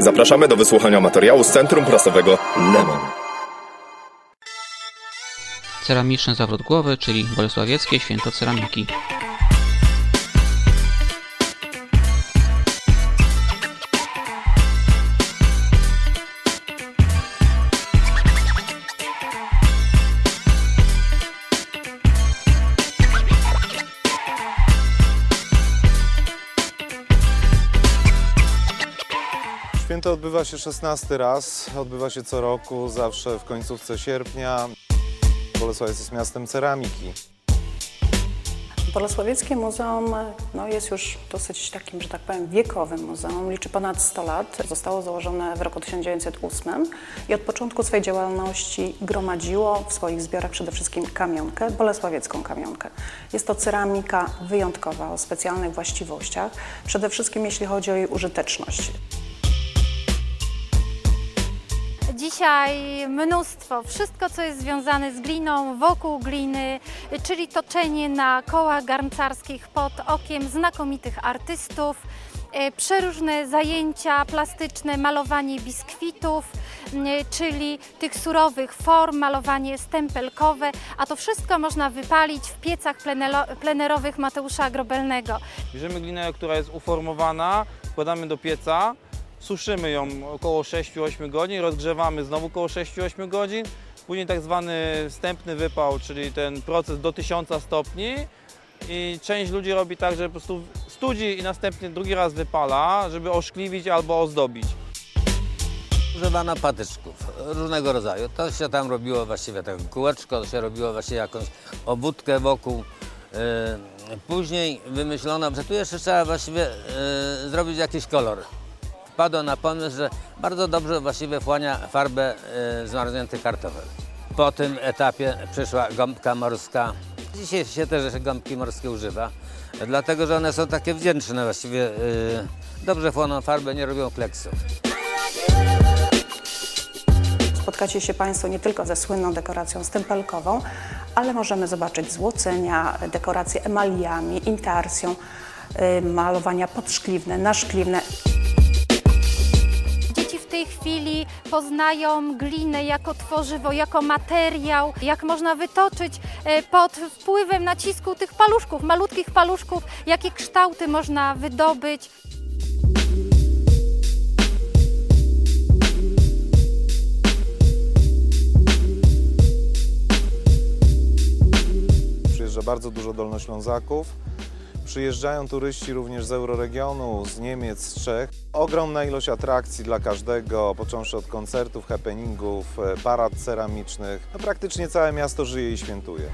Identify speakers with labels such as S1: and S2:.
S1: Zapraszamy do wysłuchania materiału z Centrum Prasowego Lemon.
S2: Ceramiczny zawrót głowy, czyli bolesławieckie święto ceramiki.
S3: Święto odbywa się 16 raz, odbywa się co roku, zawsze w końcówce sierpnia. Bolesławiec jest miastem ceramiki.
S4: Bolesławieckie Muzeum no, jest już dosyć takim, że tak powiem, wiekowym muzeum. Liczy ponad 100 lat. Zostało założone w roku 1908 i od początku swojej działalności gromadziło w swoich zbiorach przede wszystkim kamionkę, bolesławiecką kamionkę. Jest to ceramika wyjątkowa, o specjalnych właściwościach, przede wszystkim jeśli chodzi o jej użyteczność.
S5: Dzisiaj mnóstwo, wszystko co jest związane z gliną, wokół gliny, czyli toczenie na kołach garncarskich pod okiem znakomitych artystów, e, przeróżne zajęcia plastyczne, malowanie biskwitów, czyli tych surowych form, malowanie stempelkowe, a to wszystko można wypalić w piecach plenerowych Mateusza Grobelnego.
S6: Bierzemy glinę, która jest uformowana, wkładamy do pieca, suszymy ją około 6-8 godzin, rozgrzewamy znowu około 6-8 godzin, później tak zwany wstępny wypał, czyli ten proces do 1000 stopni i część ludzi robi tak, że po prostu studzi i następnie drugi raz wypala, żeby oszkliwić albo ozdobić.
S7: Używano patyczków różnego rodzaju. To się tam robiło właściwie tak kółeczko, to się robiło właściwie jakąś obwódkę wokół. Yy, Później wymyślono, że tu jeszcze trzeba właściwie yy, zrobić jakiś kolor. Wpadło na pomysł, że bardzo dobrze właściwie wchłania farbę yy, zmarzniętych kartofel. Po tym etapie przyszła gąbka morska. Dzisiaj się też gąbki morskie używa, dlatego że one są takie wdzięczne właściwie. Yy, dobrze chłoną farbę, nie robią kleksów.
S4: Spotkacie się Państwo nie tylko ze słynną dekoracją stempelkową, ale możemy zobaczyć złocenia, dekoracje emaliami, intarsją, y, malowania podszkliwne, naszkliwne.
S5: Tej chwili poznają glinę jako tworzywo, jako materiał, jak można wytoczyć e, pod wpływem nacisku tych paluszków, malutkich paluszków, jakie kształty można wydobyć.
S3: Przyjeżdża bardzo dużo dolnoślązaków. Przyjeżdżają turyści również z euroregionu, z Niemiec, z Czech. Ogromna ilość atrakcji dla każdego, począwszy od koncertów, happeningów, e, parad ceramicznych. No, praktycznie całe miasto żyje i świętuje.